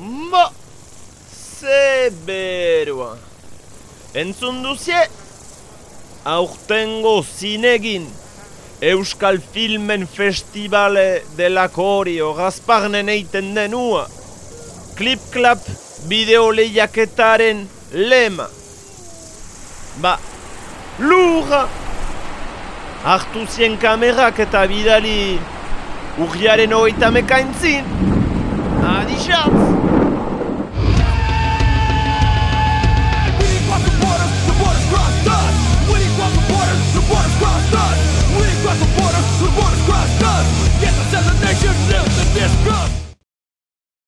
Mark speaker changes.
Speaker 1: Mo! ze berua. Entzun duzie? Aurtengo zinegin Euskal Filmen Festivale delakorio Gazparnen eiten denua. Klip-klap bideo lehiaketaren lema. Ba, lurra! Artu zien kamerak eta bidali urriaren hogeita mekaintzin. Adixatz!